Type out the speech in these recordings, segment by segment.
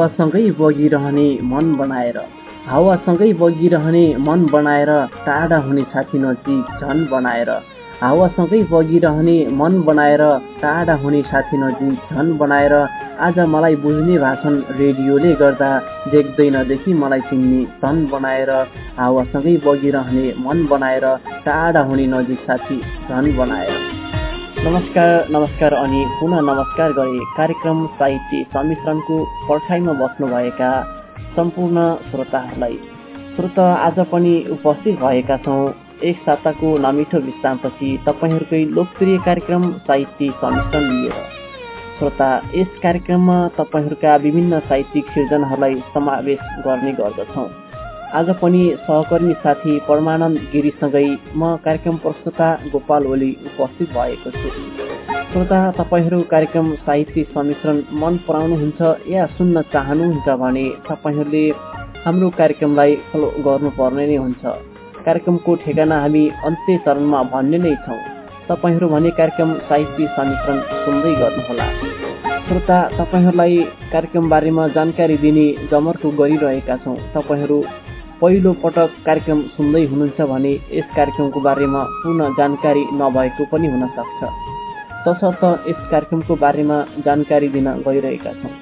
हावासँगै बगिरहने मन बनाएर हावासँगै बगिरहने मन बनाएर टाढा हुने साथी नजिक झन बनाएर हावासँगै बगिरहने मन बनाएर टाढा हुने साथी नजिक झन बनाएर आज मलाई बुझ्ने भाषण रेडियोले गर्दा देख्दै नदेखि मलाई चिन्ने धन बनाएर हावासँगै बगिरहने मन बनाएर टाढा हुने नजिक साथी झन बनाएर। नमस्कार नमस्कार अनि पुनः नमस्कार गरे कार्यक्रम साहित्य सम्मिश्रणको पर्खाइमा बस्नुभएका सम्पूर्ण श्रोताहरूलाई। श्रोता आज पनि उपस्थित भएका छौँ। एक साताको नमिठो विश्रामपछि तपाईँहरूकै लोकप्रिय कार्यक्रम साहित्य सम्मिश्रण लिएर। श्रोता यस कार्यक्रममा तपाईँहरूका विभिन्न साहित्यिक सिर्जनाहरूलाई समावेश गर्ने गर्दछौँ। आज पनि सहकर्मी साथी परमानन्द गिरीसँगै म कार्यक्रम प्रस्तुता गोपाल ओली उपस्थित भएको छु। श्रोता तपाईँहरू कार्यक्रम साहित्य सम्मिश्रण मन पराउनुहुन्छ या सुन्न चाहनुहुन्छ भने तपाईँहरूले हाम्रो कार्यक्रमलाई फलो गर्नुपर्ने नै हुन्छ। कार्यक्रमको ठेगाना हामी अन्त्य चरणमा भन्ने नै छौँ। तपाईँहरू भने कार्यक्रम साहित्य सम्मिश्रण सुन्दै गर्नुहोला। श्रोता तपाईँहरूलाई कार्यक्रम बारेमा जानकारी दिने जमर्को गरिरहेका छौँ। तपाईँहरू पहिलो पटक कार्यक्रम सुन्दै हुनुहुन्छ भने यस कार्यक्रमको बारेमा पूर्ण जानकारी नभएको पनि हुन सक्छ। तसर्थ यस कार्यक्रमको बारेमा जानकारी दिन गइरहेका छौँ।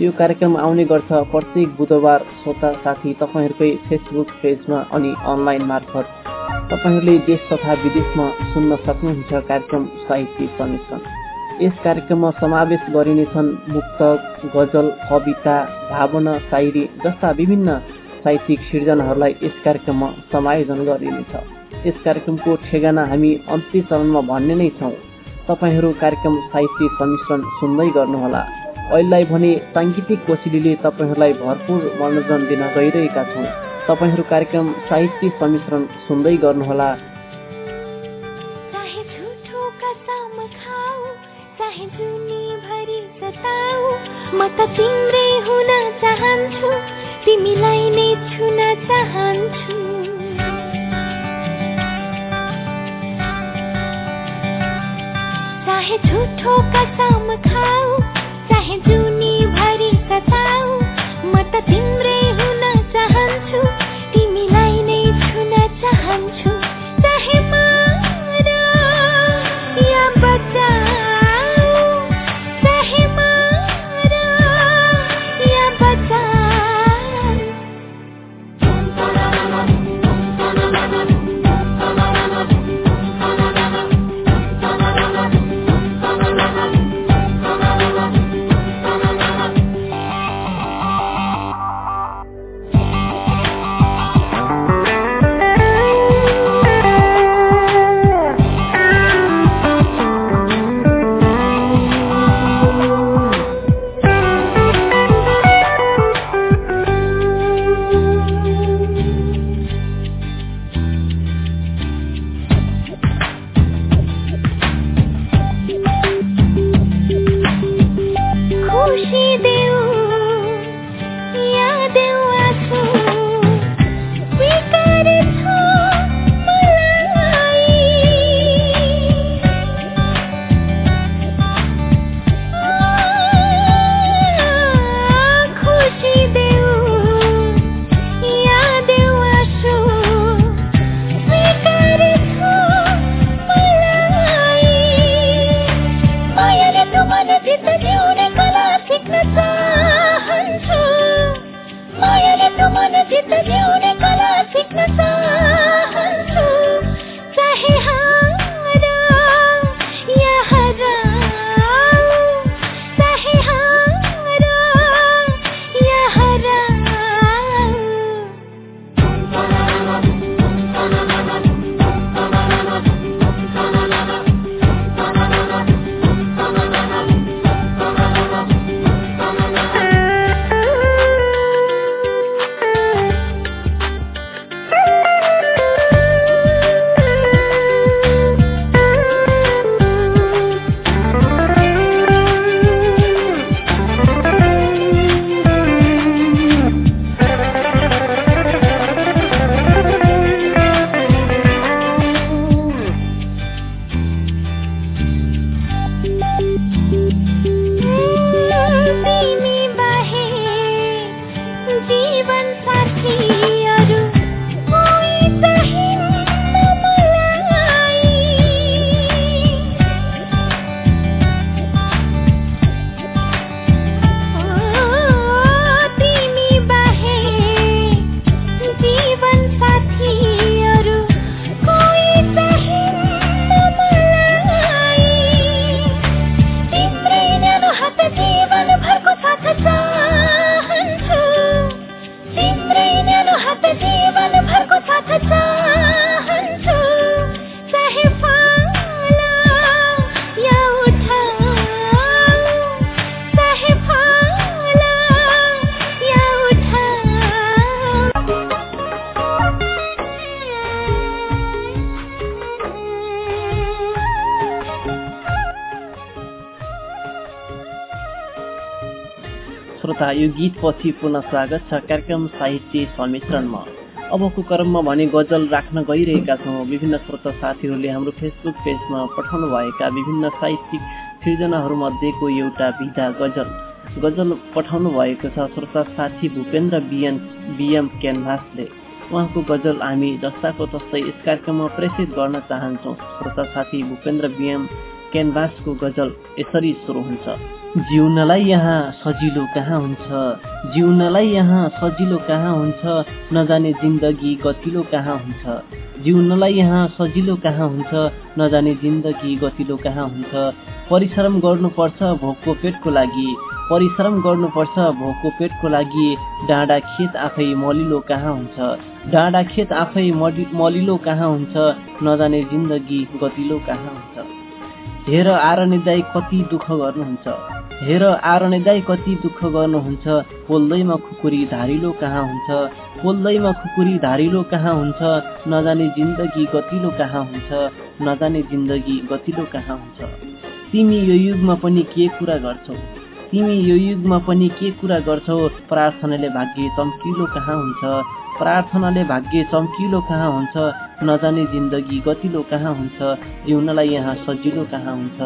यो कार्यक्रम आउने गर्छ प्रत्येक बुधबार श्रोता साथी तपाईँहरूकै फेसबुक पेजमा अनि अनलाइन मार्फत। तपाईँहरूले देश तथा विदेशमा सुन्न सक्नुहुन्छ कार्यक्रम साहित्य समिश्रण यस कार्यक्रममा समावेश गरिनेछन् मुक्तक गजल कविता भावना शायरी जस्ता विभिन्न साहित्यिक सिर्जनाहरूलाई यस कार्यक्रममा समायोजन गरिनेछ। यस कार्यक्रमको ठेगाना हामी अन्त्य चरणमा भन्ने नै छौँ। तपाईँहरू कार्यक्रम साहित्य समिश्रण सुन्दै गर्नुहोला। अहिलेलाई भने साङ्गीतिक कोसिलीले तपाईँहरूलाई भरपुर मनोरञ्जन दिन गइरहेका छौँ। तपाईँहरू कार्यक्रम साहित्य सम्मिश्रण सुन्दै गर्नुहोला। तिम्रै हुन चाहन्छु। तिमीलाई नै चाहन्छु। चाहे झुठो कसम खाऊ चाहे जुनी भरि सताऊ म त तिम्रै श्रोता यो गीतपछि पुनः स्वागत छ कार्यक्रम साहित्य सम्मिश्रणमा अबको क्रममा भने गजल राख्न गइरहेका छौँ। विभिन्न श्रोता साथीहरूले हाम्रो फेसबुक पेजमा पठाउनु भएका विभिन्न साहित्यिक सृजनाहरूमध्येको एउटा विधा गजल गजल पठाउनु भएको छ। श्रोता साथी भूपेन्द्र बिएन बिएम क्यानभासले। उहाँको गजल हामी जस्ताको तस्तै यस कार्यक्रममा प्रेषित गर्न चाहन्छौँ। श्रोता साथी भूपेन्द्र बिएम क्यानभासको गजल यसरी सुरु हुन्छ। जिउनलाई यहाँ सजिलो कहाँ हुन्छ? जिउनलाई यहाँ सजिलो कहाँ हुन्छ? नजाने जिन्दगी गतिलो कहाँ हुन्छ? जिउनलाई यहाँ सजिलो कहाँ हुन्छ? नजाने जिन्दगी गतिलो कहाँ हुन्छ? परिश्रम गर्नुपर्छ भोकको पेटको लागि। परिश्रम गर्नुपर्छ भोकको पेटको लागि। डाँडा खेत आफै मलिलो कहाँ हुन्छ? डाँडा खेत आफै मलिलो कहाँ हुन्छ? नजाने जिन्दगी गतिलो कहाँ हुन्छ? हेर आरण्य दाई कति दुःख गर्नुहुन्छ? हेर आरणे दाई कति दुःख गर्नुहुन्छ? पोल्दैमा खुकुरी धारिलो कहाँ हुन्छ? पोल्दैमा खुकुरी धारिलो कहाँ हुन्छ? नजाने जिन्दगी गतिलो कहाँ हुन्छ? नजाने जिन्दगी गतिलो कहाँ हुन्छ? तिमी यो युगमा पनि के कुरा गर्छौ? तिमी यो युगमा पनि के कुरा गर्छौ? प्रार्थनाले भाग्य चम्किलो कहाँ हुन्छ? प्रार्थनाले भाग्य चम्किलो कहाँ हुन्छ? नजाने जिन्दगी गतिलो कहाँ हुन्छ? जिउनलाई यहाँ सजिलो कहाँ हुन्छ?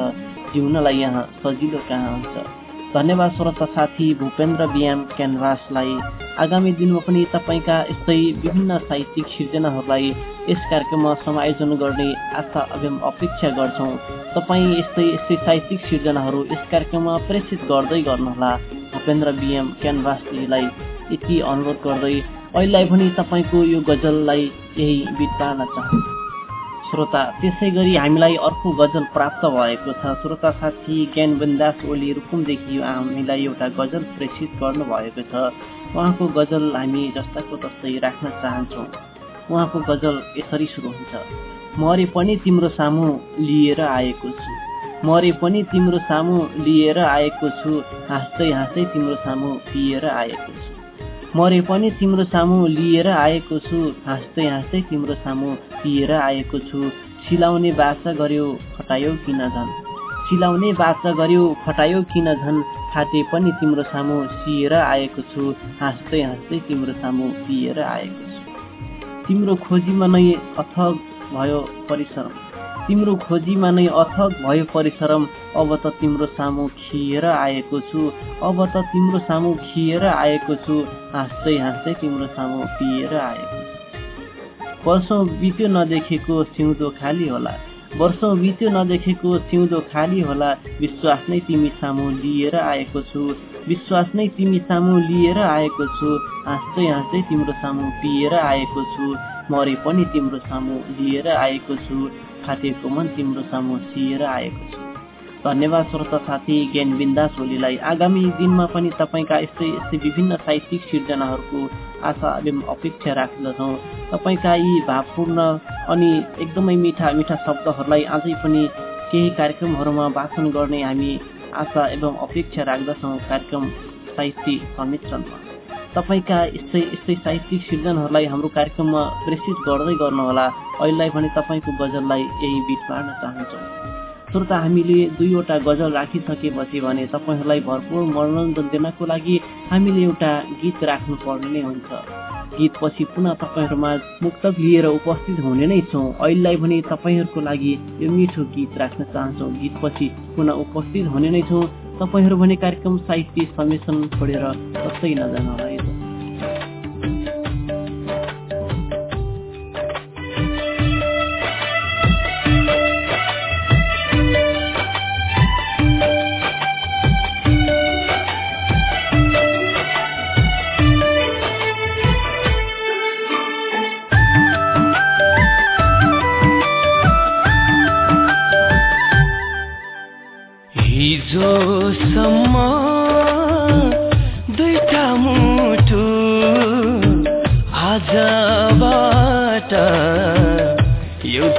जिउनलाई यहाँ सजिलो कहाँ हुन्छ? धन्यवाद श्रोता साथी भूपेन्द्र बियाम क्यानभासलाई। आगामी दिनमा पनि तपाईँका यस्तै विभिन्न साहित्यिक सिर्जनाहरूलाई यस कार्यक्रममा समायोजन गर्ने आशा एवं अपेक्षा गर्छौँ। तपाईँ यस्तै यस्तै साहित्यिक सिर्जनाहरू यस कार्यक्रममा प्रेषित गर्दै गर्नुहोला। भूपेन्द्र बिएम क्यानभासजीलाई यति अनुरोध गर्दै अहिलेलाई पनि तपाईँको यो गजललाई यही बिताउन चाहन्छु। श्रोता त्यसै गरी हामीलाई अर्को गजल प्राप्त भएको छ। श्रोता साथी ज्ञान बिन्दास ओली रुकुमदेखि हामीलाई एउटा गजल प्रेषित गर्नुभएको छ। उहाँको गजल हामी जस्ताको तस्तै राख्न चाहन्छौँ। उहाँको गजल यसरी सुरु हुन्छ। मरे पनि तिम्रो सामु लिएर आएको छु। मरे पनि तिम्रो सामु लिएर आएको छु। हाँस्दै हाँस्दै तिम्रो सामु पिएर आएको छु। मरे पनि तिम्रो सामु लिएर आएको छु। हाँस्दै हाँस्दै तिम्रो सामु पिएर आएको छु। सिलाउने बाचा गर्यो फटायो किन झन्? सिलाउने बाचा गर्यो फटायो किन झन्? फाटे पनि तिम्रो सामु सिएर आएको छु। हाँस्दै हाँस्दै तिम्रो सामु पिएर आएको छु। तिम्रो खोजीमा नै अथक भयो परिश्रम तिम्रो खोजीमा नै अथक भयो परिश्रम। अब त तिम्रो सामु खिएर आएको छु। अब त तिम्रो सामु खिएर आएको छु। हाँस्दै हाँस्दै तिम्रो सामु पिएर आएको छु। वर्षौँ बित्यो नदेखेको सिउँदो खाली होला। वर्षौँ बित्यो नदेखेको सिउँदो खाली होला। विश्वास नै तिमी सामु लिएर आएको छु। विश्वास नै तिमी सामु लिएर आएको छु। हाँस्दै हाँस्दै तिम्रो सामु पिएर आएको छु। मरे पनि तिम्रो सामु लिएर आएको छु। फाटेको मन तिम्रो सामु सिएर आएको छु। धन्यवाद श्रोता साथी ज्ञान बिन्दास ओलीलाई। आगामी दिनमा पनि तपाईँका यस्तै यस्तै विभिन्न साहित्यिक सिर्जनाहरूको आशा एवं अपेक्षा राख्दछौँ। तपाईँका यी भावपूर्ण अनि एकदमै मिठा मिठा शब्दहरूलाई अझै पनि केही कार्यक्रमहरूमा वाचन गर्ने हामी आशा एवं अपेक्षा राख्दछौँ। कार्यक्रम साहित्य संमिश्रणमा तपाईँका यस्तै यस्तै साहित्यिक सिर्जनहरूलाई हाम्रो कार्यक्रममा प्रेसित गर्दै गर्नुहोला। अहिलेलाई भने तपाईँको गजललाई यही बिट पार्न चाहन्छौँ। श्रोता हामीले दुईवटा गजल राखिसकेपछि भने तपाईँहरूलाई भरपूर मनोरञ्जन दिनको लागि हामीले एउटा गीत राख्नु पर्ने नै हुन्छ। गीतपछि पुनः तपाईँहरूमा मुक्तक लिएर उपस्थित हुने नै छौँ। अहिलेलाई भने तपाईँहरूको लागि यो मिठो गीत राख्न चाहन्छौँ। गीतपछि पुनः उपस्थित हुने नै छौँ। तपाईँहरू भने कार्यक्रम साहित्य समेसन छोडेर कतै नजानु एउटै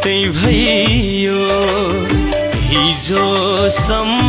चाहिँ भयो हिजोसम्म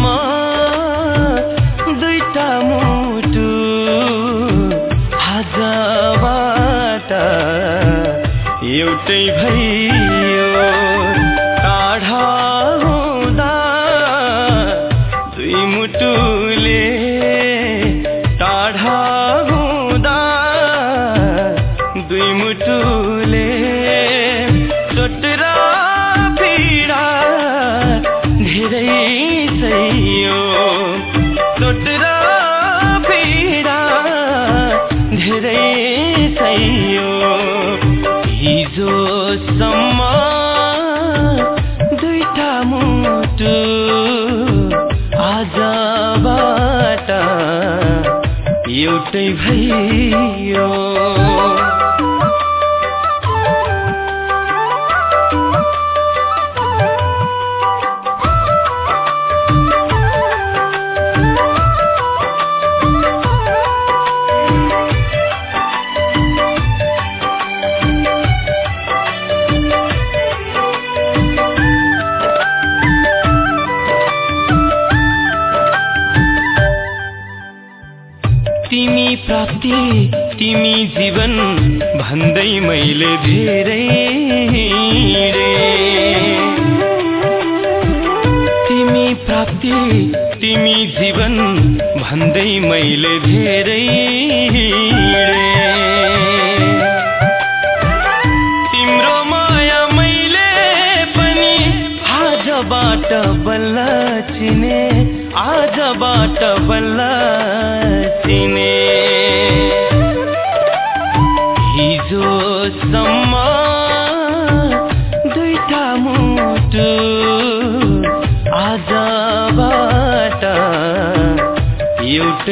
Dios. जीवन भन्दै मैले धेरै तिमी प्राप्ति तिमी जीवन भन्दै मैले धेरै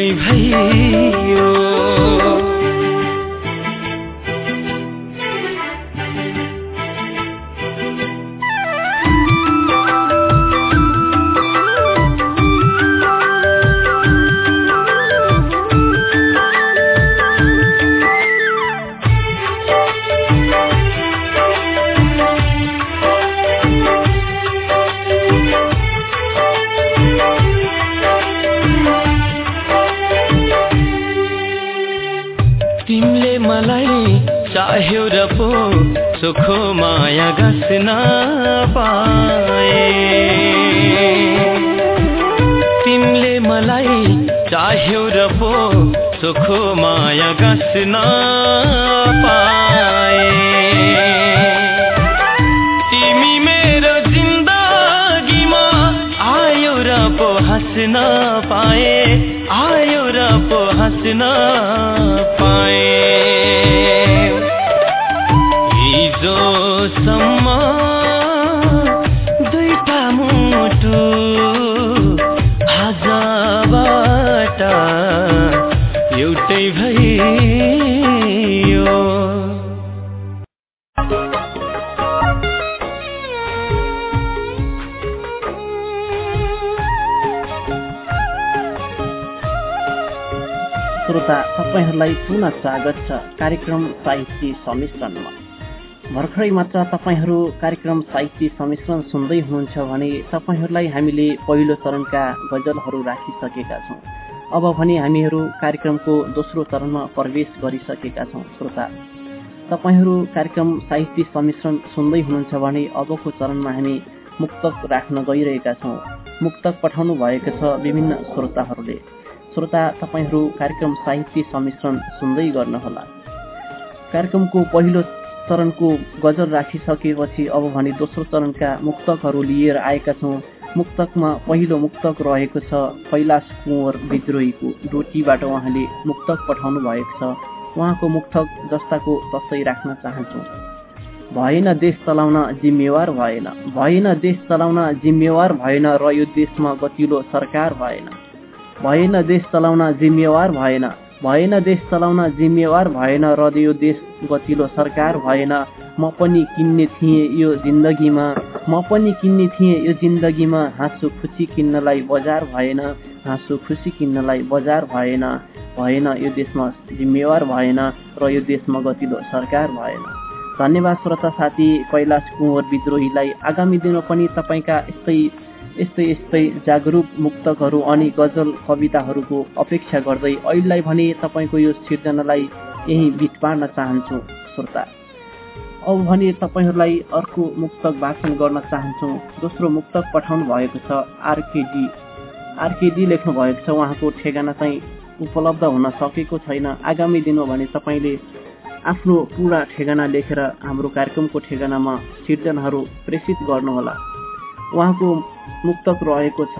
एउटै घस्न पाए। तिमीले मलाई चाह्यौ र पो सुखो माया घस्न पाए। तिमी मेरो जिन्दगीमा आयो र पो हाँस्न पाए आयो र पो हाँस्न सम्म दुईटा श्रोता तपाईँहरूलाई पुनः स्वागत छ कार्यक्रम साहित्य सम्मिश्रणमा। भर्खरै मात्र तपाईँहरू कार्यक्रम साहित्य सम्मिश्रण सुन्दै हुनुहुन्छ भने तपाईँहरूलाई हामीले पहिलो चरणका गजलहरू राखिसकेका छौँ। अब भने हामीहरू कार्यक्रमको दोस्रो चरणमा प्रवेश गरिसकेका छौँ श्रोता। तपाईँहरू कार्यक्रम साहित्य सम्मिश्रण सुन्दै हुनुहुन्छ भने अबको चरणमा हामी मुक्तक राख्न गइरहेका छौँ। मुक्तक पठाउनु भएको छ विभिन्न श्रोताहरूले। श्रोता तपाईँहरू कार्यक्रम साहित्य सम्मिश्रण सुन्दै गर्नुहोला। कार्यक्रमको पहिलो चरणको गजल राखिसकेपछि अब भने दोस्रो चरणका मुक्तकहरू लिएर आएका छौँ। मुक्तकमा पहिलो मुक्तक रहेको छ। कैलाश कुँवर विद्रोहीको डोटीबाट उहाँले मुक्तक पठाउनु भएको छ। उहाँको मुक्तक जस्ताको तस्तै राख्न चाहन्छौँ। भएन देश चलाउन जिम्मेवार भएन। भएन देश चलाउन जिम्मेवार भएन र यो देशमा गतिलो सरकार भएन। भएन देश चलाउन जिम्मेवार भएन। भएन देश चलाउन जिम्मेवार भएन र यो देश गतिलो सरकार भएन। म पनि किन्ने थिएँ यो जिन्दगीमा। म पनि किन्ने थिएँ यो जिन्दगीमा। हाँसो खुसी किन्नलाई बजार भएन। हाँसो खुसी किन्नलाई बजार भएन। भएन यो देशमा जिम्मेवार भएन र यो देशमा गतिलो सरकार भएन। धन्यवाद श्रोता साथी कैलाश कुँवर विद्रोहीलाई। आगामी दिनमा पनि तपाईँका यस्तै यस्तै यस्तै जागरुक मुक्तकहरू अनि गजल कविताहरूको अपेक्षा गर्दै अहिलेलाई भने तपाईँको यो सिर्जनालाई यही बिट पार्न चाहन्छु श्रोता। अब भने तपाईँहरूलाई अर्को मुक्तक वाचन गर्न चाहन्छौँ दोस्रो मुक्तक पठाउनु भएको छ आरकेडी आरकेडी लेख्नु भएको छ उहाँको ठेगाना चाहिँ उपलब्ध हुन सकेको छैन। आगामी दिनमा भने तपाईँले आफ्नो पुरा ठेगाना लेखेर हाम्रो कार्यक्रमको ठेगानामा सिर्जनाहरू प्रेसित गर्नुहोला। उहाँको मुक्तक रहेको छ।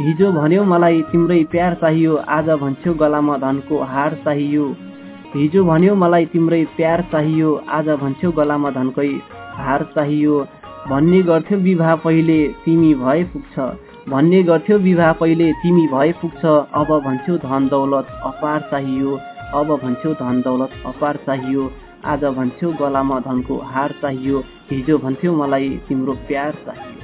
हिजो भन्यो मलाई तिम्रै प्यार चाहियो आज भन्छौ गलामा धनको हार चाहियो। हिजो भन्यो मलाई तिम्रै प्यार चाहियो आज भन्छौ गलामा धनकै हार चाहियो। भन्ने गर्थ्यौ विवाह पहिले तिमी भए पुग्छ। भन्ने गर्थ्यौ विवाह पहिले तिमी भए पुग्छ। अब भन्छौ धन दौलत अपार चाहियो। अब भन्छौ धन दौलत अपार चाहियो। आज भन्थ्यौ गलामा धनको हार चाहियो। हिजो भन्थ्यौ मलाई तिम्रो प्यार चाहियो।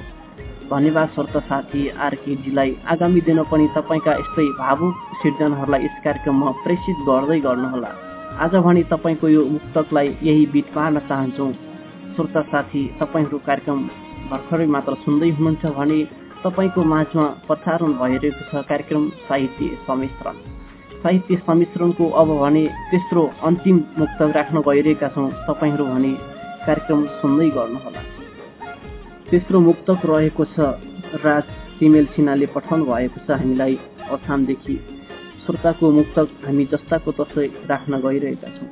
धन्यवाद स्वर्त साथी आरकेजीलाई आगामी दिन पनि तपाईँका यस्तै भावुक सिर्जनाहरूलाई यस कार्यक्रममा प्रेषित गर्दै गर्नुहोला। आज भनी तपाईँको यो मुक्तकलाई यही बिट पार्न चाहन्छौँ। श्रोता साथी तपाईँहरू कार्यक्रम भर्खरै मात्र सुन्दै हुनुहुन्छ भने तपाईँको माझमा प्रसारण भइरहेको छ कार्यक्रम साहित्य सम्मिश्रण। साहित्य सम्मिश्रणको अब भने तेस्रो अन्तिम मुक्त राख्न गइरहेका छौँ। तपाईँहरू भने कार्यक्रम सुन्दै गर्नुहोला। तेस्रो मुक्तक रहेको छ राज तिमेल सिन्हाले पठाउनु भएको छ हामीलाई अछामदेखि श्रोताको मुक्तक हामी जस्ताको तस्तै राख्न गइरहेका छौँ।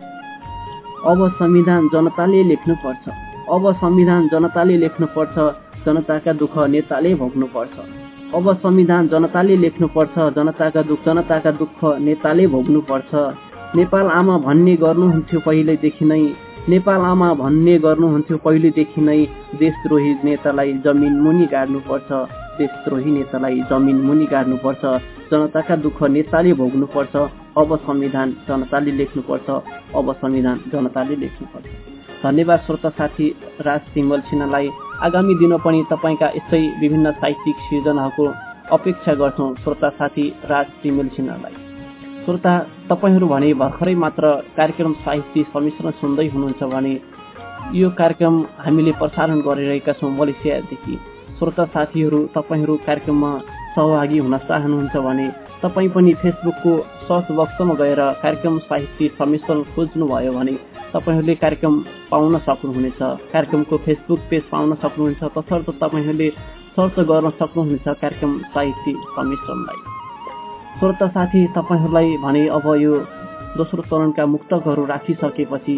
अब संविधान जनताले लेख्नुपर्छ। अब संविधान जनताले लेख्नुपर्छ जनताका दुःख नेताले भोग्नुपर्छ। अब संविधान जनताले लेख्नुपर्छ जनताका दुःख जनताका दुःख नेताले भोग्नुपर्छ। नेपाल आमा भन्ने गर्नुहुन्थ्यो पहिलेदेखि नै। नेपाल आमा भन्ने गर्नुहुन्थ्यो पहिलेदेखि नै। देशद्रोही नेतालाई जमिन मुनि गाड्नुपर्छ। देशद्रोही नेतालाई जमिन मुनि गाड्नुपर्छ। जनताका दुःख नेताले भोग्नुपर्छ अब संविधान जनताले लेख्नुपर्छ अब संविधान जनताले लेख्नुपर्छ। धन्यवाद श्रोता साथी राज सिङ्गल सिन्हालाई आगामी दिन पनि तपाईँका यस्तै विभिन्न साहित्यिक सिर्जनाहरूको अपेक्षा गर्छौँ श्रोता साथी राज तिमेल सिन्हालाई श्रोता तपाईँहरू भने भर्खरै मात्र कार्यक्रम साहित्य सम्मिश्रण सुन्दै हुनुहुन्छ भने यो कार्यक्रम हामीले प्रसारण गरिरहेका छौँ मलेसियादेखि। श्रोता साथीहरू तपाईँहरू कार्यक्रममा सहभागी हुन चाहनुहुन्छ भने तपाईँ पनि फेसबुकको सर्च बक्समा गएर कार्यक्रम साहित्य सम्मिश्रण खोज्नुभयो भने तपाईँहरूले कार्यक्रम पाउन सक्नुहुनेछ। कार्यक्रमको फेसबुक पेज पाउन सक्नुहुन्छ। तसर्थ तपाईँहरूले सर्च गर्न सक्नुहुनेछ कार्यक्रम साहित्य सम्मिश्रणलाई। श्रोत साथी तपाईँहरूलाई भने अब यो दोस्रो चरणका मुक्तकहरू राखिसकेपछि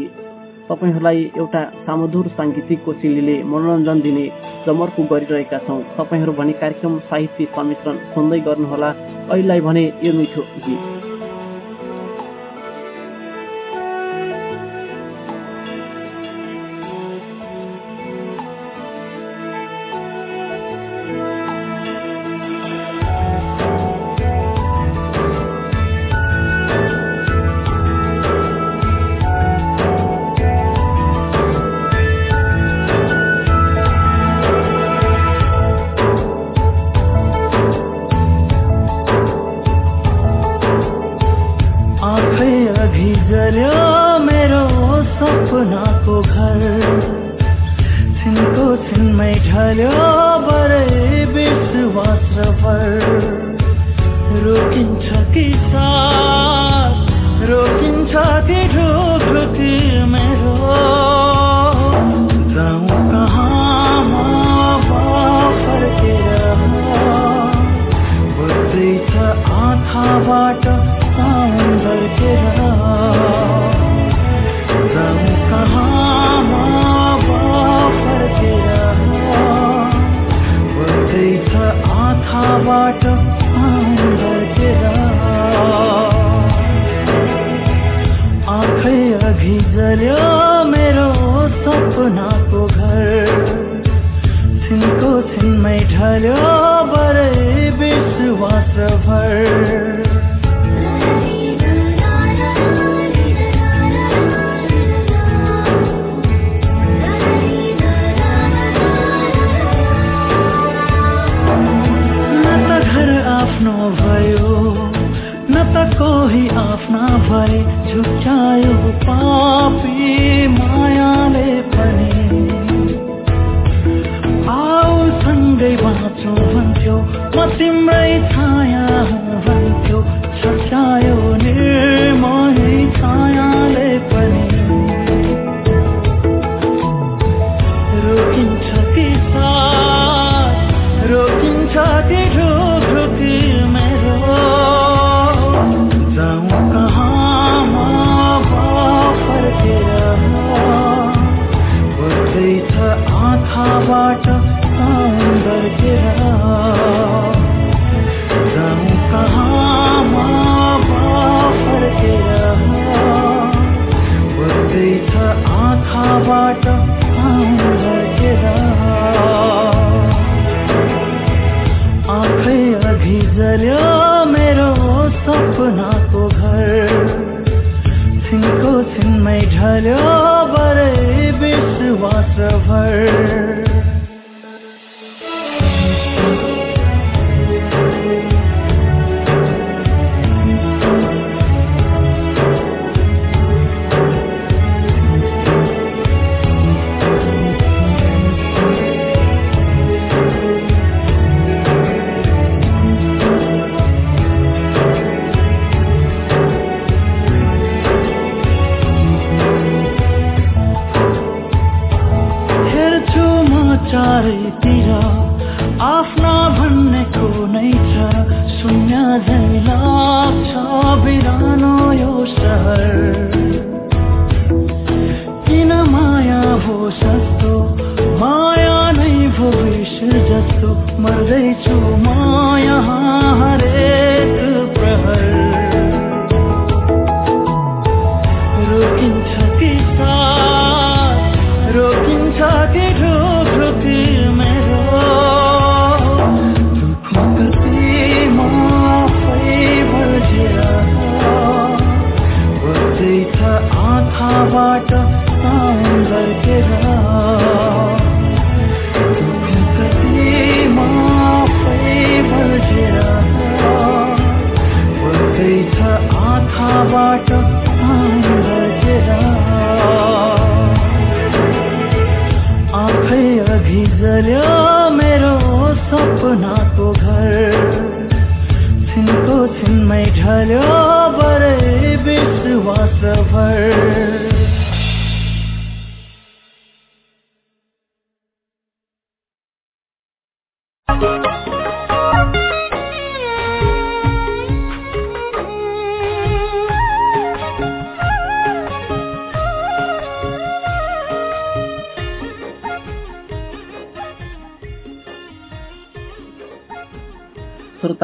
तपाईँहरूलाई एउटा सामधुर साङ्गीतिक कोसिलीले मनोरञ्जन दिने जमर्को गरिरहेका छौँ। तपाईँहरू भने कार्यक्रम साहित्य सम्मिश्रण सुन्दै गर्नुहोला। अहिलेलाई भने यो मिठो गीत। भर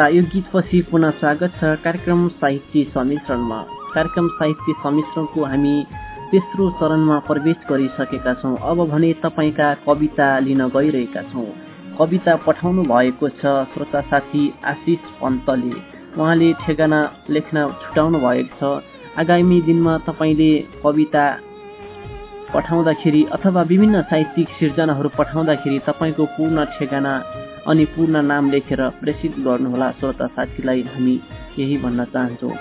श्रोता यो गीतपछि पुनः स्वागत छ कार्यक्रम साहित्य सम्मिश्रणमा कार्यक्रम साहित्य सम्मिश्रणको हामी तेस्रो चरणमा प्रवेश गरिसकेका छौँ। अब भने तपाईँका कविता लिन गइरहेका छौँ। कविता पठाउनु भएको छ श्रोता साथी आशिष पन्तले। उहाँले ठेगाना लेख्न छुटाउनु भएको छ। आगामी दिनमा तपाईँले कविता पठाउँदाखेरि अथवा विभिन्न साहित्यिक सिर्जनाहरू पठाउँदाखेरि तपाईँको पूर्ण ठेगाना अनि पूर्ण नाम लेखेर प्रेषित गर्नुहोला श्रोता साथीलाई हामी यही भन्न चाहन्छौँ।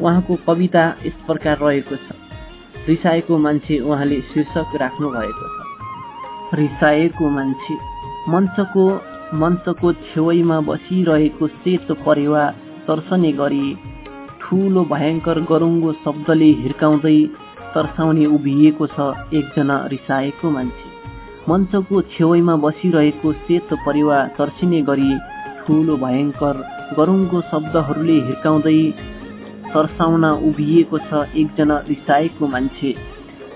उहाँको कविता यस प्रकार रहेको छ। रिसाएको मान्छे उहाँले शीर्षक राख्नु भएको छ। रिसाएको मान्छे मञ्चको मञ्चको छेउमा बसिरहेको सेतो परेवा तर्सने गरी ठुलो भयङ्कर गरुङ्गो शब्दले हिर्काउँदै तर्साउने उभिएको छ एकजना रिसाएको मान्छे। मञ्चको छेउमा बसिरहेको सेतो परिवार तर्सिने गरी ठुलो भयङ्कर गरुङको शब्दहरूले हिर्काउँदै तर्साउन उभिएको छ एकजना रिसाएको मान्छे।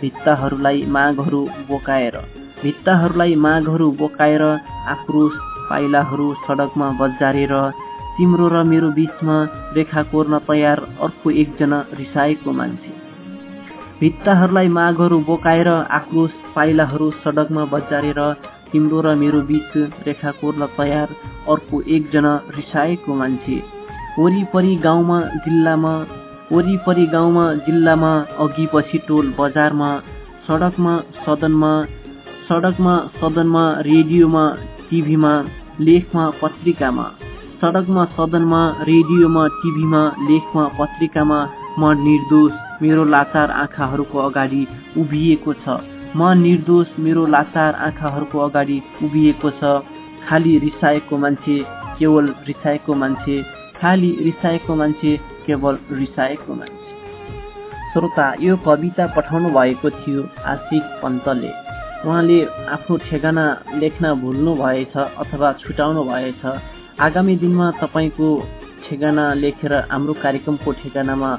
भित्ताहरूलाई मागहरू बोकाएर भित्ताहरूलाई मागहरू बोकाएर आक्रोश पाइलाहरू सडकमा बजारेर तिम्रो र मेरो बिचमा रेखा कोर्न तयार अर्को एकजना रिसाएको मान्छे। भित्ताहरूलाई मागहरू बोकाएर आक्रोश पाइलाहरू सडकमा बजारेर तिम्रो र मेरो बीच रेखा कोर्न तयार अर्को एकजना रिसाएको मान्छे। वरिपरि गाउँमा जिल्लामा वरिपरि गाउँमा जिल्लामा अघि पछि टोल बजारमा सडकमा सदनमा सडकमा सदनमा रेडियोमा टिभीमा लेखमा पत्रिकामा सडकमा सदनमा रेडियोमा टिभीमा लेखमा पत्रिकामा म निर्दोष। मेरो लाचार आँखाहरूको अगाडि उभिएको छ। म निर्दोष मेरो लाचार आँखाहरूको अगाडि उभिएको छ। खाली रिसाएको मान्छे केवल रिसाएको मान्छे खाली रिसाएको मान्छे केवल रिसाएको मान्छे। श्रोता यो कविता पठाउनु भएको थियो आशिक पन्तले। उहाँले आफ्नो ठेगाना लेख्न भुल्नु भएछ अथवा छुटाउनु भएछ। आगामी दिनमा तपाईँको ठेगाना लेखेर हाम्रो कार्यक्रमको ठेगानामा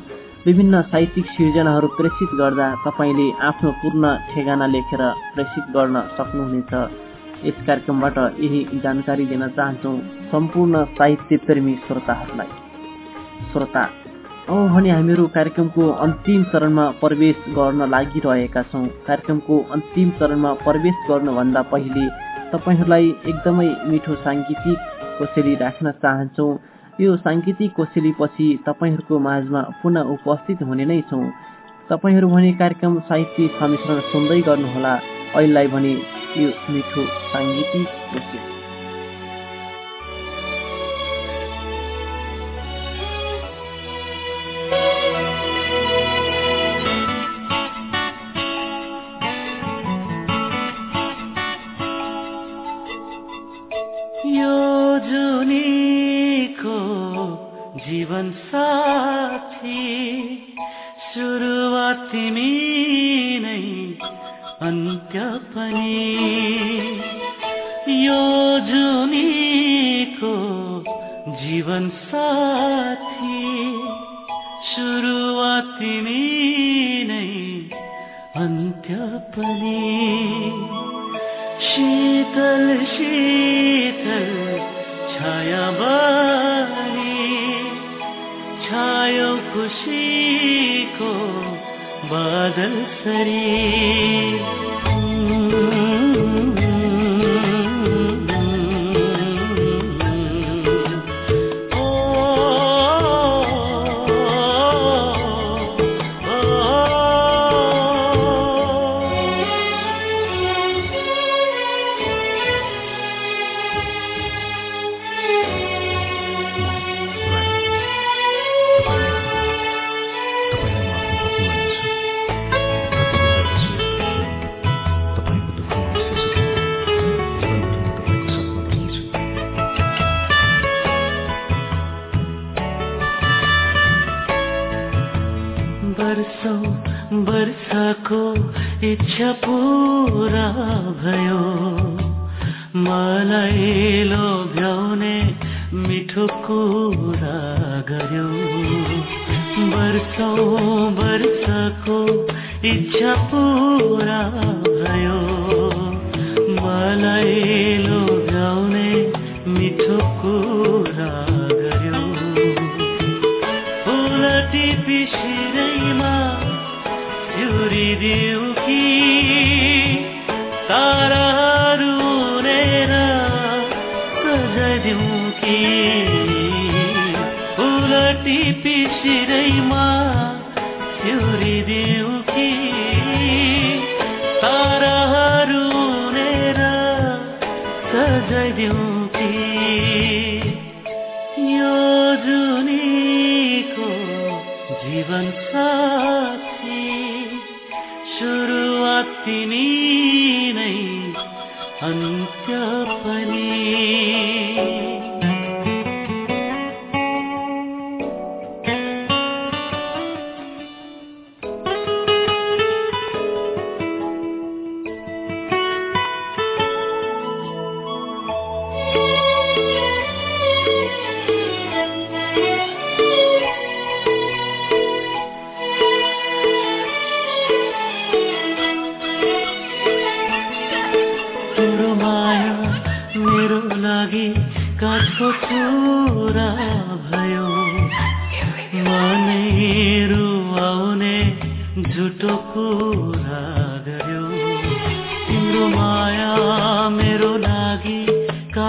विभिन्न साहित्यिक सिर्जनाहरू प्रेषित गर्दा तपाईँले आफ्नो पूर्ण ठेगाना लेखेर प्रेषित गर्न सक्नुहुनेछ। यस कार्यक्रमबाट यही जानकारी दिन चाहन्छौँ सम्पूर्ण साहित्य प्रेमी श्रोताहरूलाई। श्रोता औ भने हामीहरू कार्यक्रमको अन्तिम चरणमा प्रवेश गर्न लागिरहेका छौँ। कार्यक्रमको अन्तिम चरणमा प्रवेश गर्नुभन्दा पहिले तपाईँहरूलाई एकदमै मिठो साङ्गीतिक कोसेली राख्न चाहन्छौँ। यो साङ्गीतिक कोसेलीपछि तपाईँहरूको माझमा पुनः उपस्थित हुने नै छौँ। तपाईँहरू भने कार्यक्रम साहित्य सम्मिश्रण सुन्दै गर्नुहोला। अहिलेलाई भने यो मिठो साङ्गीतिक कोसेली। हूँ कि उलटी पिसिरैमा छिउरिदिउ कि। ताराहरू सजाइदिउँ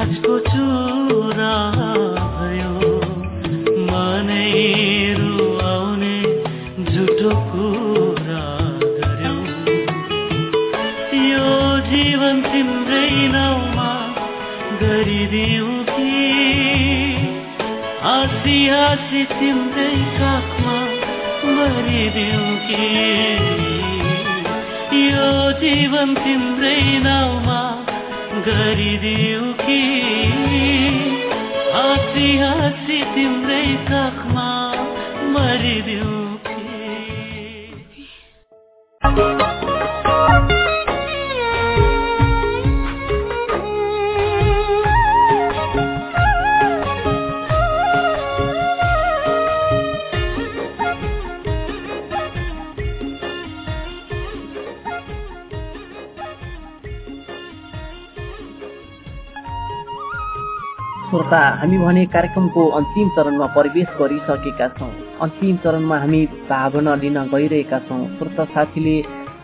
साँझको चुरा भयो। मनै रुवाउने झुटो कुरा गर्यो। यो जीवन तिम्रै नाउँमा गरिदिउँ कि? हाँसी हाँसी तिम्रै काखमा भरिदिऊ कि? यो जीवन तिम्रै नाउँमा गरिदिउकी हाँसी हाँसी तिम्रै काखमा मरिदिउ श्रोता हामी भने कार्यक्रमको अन्तिम चरणमा प्रवेश गरिसकेका छौँ। अन्तिम चरणमा हामी भावना लिन गइरहेका छौँ। श्रोत साथीले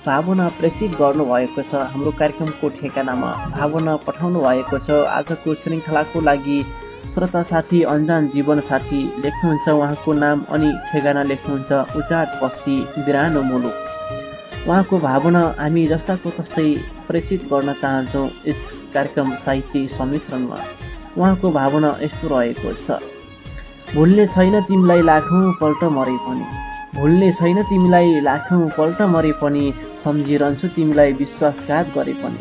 भावना प्रेसित गर्नुभएको छ। हाम्रो कार्यक्रमको ठेगानामा भावना पठाउनु भएको छ। आजको श्रृङ्खलाको लागि श्रोता साथी अन्जान जीवन साथी लेख्नुहुन्छ। उहाँको नाम अनि ठेगाना लेख्नुहुन्छ। उचाट बस्ती बिरानो मुलुक। उहाँको भावना हामी जस्ताको तस्तै प्रेसित गर्न चाहन्छौँ। यस कार्यक्रम साहित्य सम्मिश्रणमा। उहाँको भावना यस्तो रहेको छ। भुल्ने छैन तिमीलाई लाखौँ पल्ट मरे पनि। भुल्ने छैन तिमीलाई लाखौँ पल्ट मरे पनि सम्झिरहन्छु तिमीलाई विश्वासघात गरे पनि।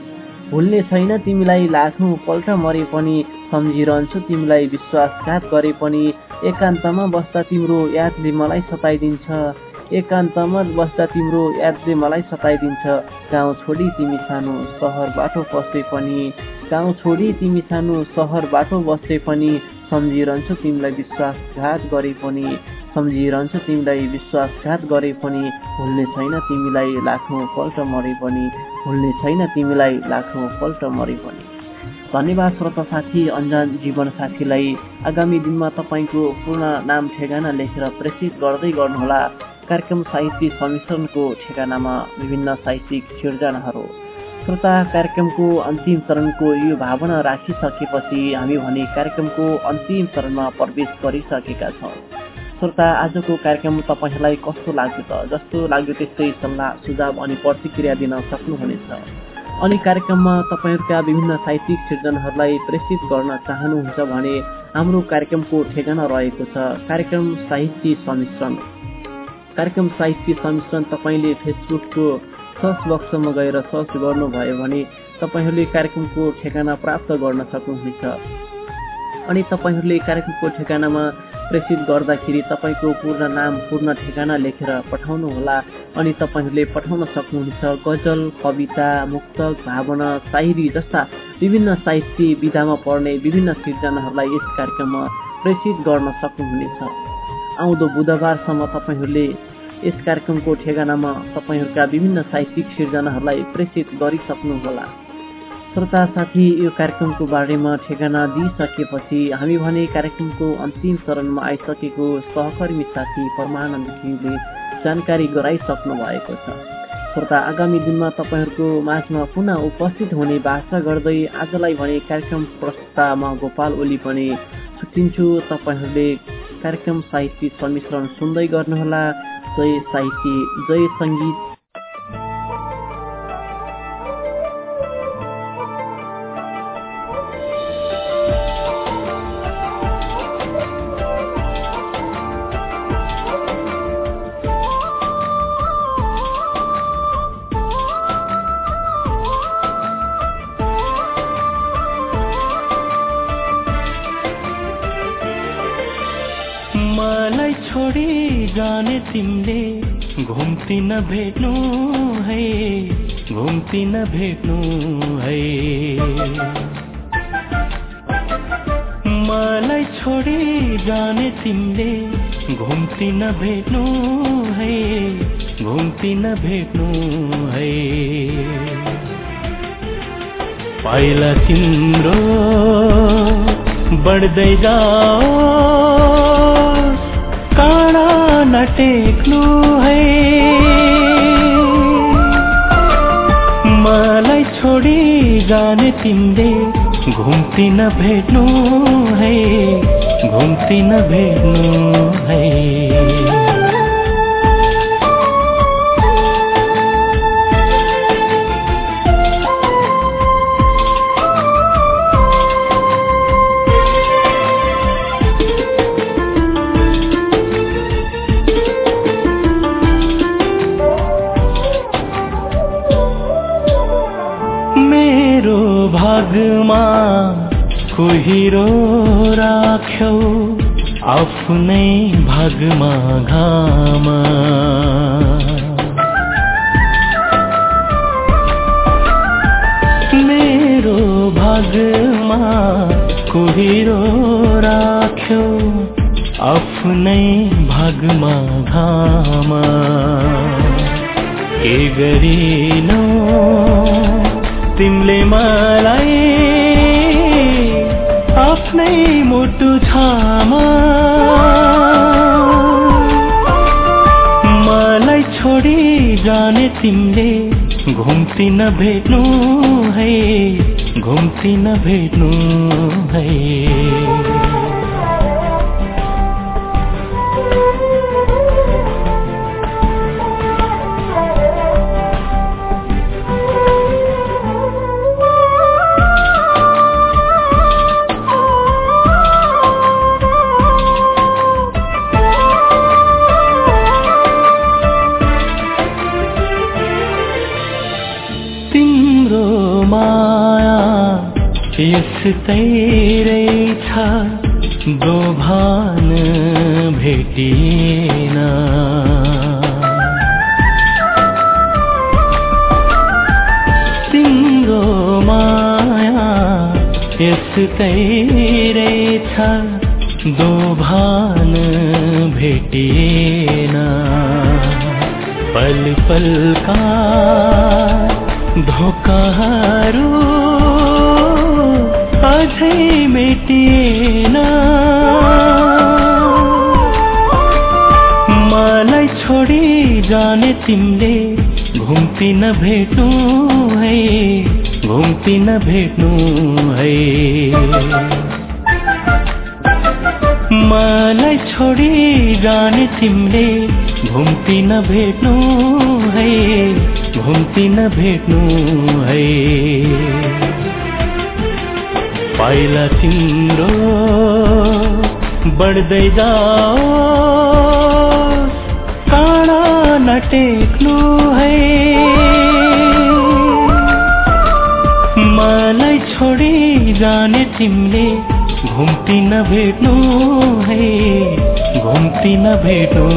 भुल्ने छैन तिमीलाई लाखौँ पल्ट मरे पनि सम्झिरहन्छु तिमीलाई विश्वासघात गरे पनि। एकान्तमा बस्दा तिम्रो यादले मलाई सताइदिन्छ। एकान्तमा बस्दा तिम्रो यादले मलाई सताइदिन्छ। गाउँ छोडी तिमी सानो सहर बाटो बसे पनि गाउँ छोडी तिमी सानो सहर बाटो बसे पनि सम्झिरहन्छु तिमीलाई विश्वासघात गरे पनि। सम्झिरहन्छु तिमीलाई विश्वासघात गरे पनि। भुल्ने छैन तिमीलाई लाखौँ पल्ट मरे पनि। भुल्ने छैन तिमीलाई लाखौँ पल्ट मरे पनि। धन्यवाद श्रोता साथी अन्जान जीवन साथीलाई। आगामी दिनमा तपाईँको पूर्ण नाम ठेगाना लेखेर प्रेसित गर्दै गर्नुहोला। कार्यक्रम साहित्य सम्मिश्रणको ठेगानामा विभिन्न साहित्यिक सिर्जनाहरू। श्रोता कार्यक्रमको अन्तिम चरणको यो भावना राखिसकेपछि हामी भने कार्यक्रमको अन्तिम चरणमा प्रवेश गरिसकेका छौँ। श्रोता आजको कार्यक्रम तपाईँहरूलाई कस्तो लाग्यो त? जस्तो लाग्यो त्यस्तै सल्लाह सुझाव अनि प्रतिक्रिया दिन सक्नुहुनेछ। अनि कार्यक्रममा तपाईँहरूका विभिन्न साहित्यिक सिर्जनाहरूलाई प्रेषित गर्न चाहनुहुन्छ भने हाम्रो कार्यक्रमको ठेगाना रहेको छ कार्यक्रम साहित्य सम्मिश्रण कार्यक्रम साहित्य सम्मिश्रण तपाईँले फेसबुकको सर्च बक्समा गएर सर्च गर्नुभयो भने तपाईँहरूले कार्यक्रमको ठेगाना प्राप्त गर्न सक्नुहुनेछ। अनि तपाईँहरूले कार्यक्रमको ठेगानामा प्रेसित गर्दाखेरि तपाईँको पूर्ण नाम पूर्ण ठेगाना लेखेर पठाउनुहोला अनि तपाईँहरूले पठाउन सक्नुहुनेछ। गजल कविता मुक्तक भावना साहिरी जस्ता विभिन्न साहित्य विधामा पढ्ने विभिन्न सिर्जनाहरूलाई यस कार्यक्रममा प्रेसित गर्न सक्नुहुनेछ। आउँदो बुधबारसम्म तपाईँहरूले यस कार्यक्रमको ठेगानामा तपाईँहरूका विभिन्न साहित्यिक सिर्जनाहरूलाई प्रेसित गरिसक्नुहोला। श्रोता साथी यो कार्यक्रमको बारेमा ठेगाना दिइसकेपछि हामी भने कार्यक्रमको अन्तिम चरणमा आइसकेको सहकर्मी साथी परमानन्द घिउले जानकारी गराइसक्नु भएको छ। श्रोता आगामी दिनमा तपाईँहरूको माझमा पुनः उपस्थित हुने भाषा गर्दै आजलाई भने कार्यक्रम प्रस्तावमा गोपाल ओली पनि छुट्टिन्छु। तपाईँहरूले कार्यक्रम साहित्य सम्मिश्रण सुन्दै गर्नुहोला। जय साहित्य जय सङ्गीत नभेट्नु है, घुम्ती नभेट्नु है। मलाई छोडी जाने तिमीले, घुम्ती नभेट्नु है, घुम्ती नभेट्नु है। पहिला तिम्रो बढ्दै जाओ जाने तिमीले घुम्ती नभेट्नु है घुम्ती नभेट्नु है। भागमा कुहिरो राख्यौ आफ्नै भागमा घाम। मेरो भागमा कुहिरो राख्यौ आफ्नै भागमा घाम। के गरिनौ? तिमीले मलाई आफ्नै मुटु छामा। मलाई छोडी जाने तिमीले घुम्ती नभेट्नु है घुम्ती नभेट्नु है। यस्तै छोडी जाने तिमीले घुम्ती नभेट्नु है घुम्ती नभेट्नु है मलाई छोडी जाने तिमीले घुम्ती नभेट्नु है घुम्ती नभेट्नु है पाइला तिम्रो बढ्दै जाओ। काँडा नटेक्नु है। मलाई छोडी जाने तिमीले घुम्ती नभेट्नु है घुम्ती नभेट्नु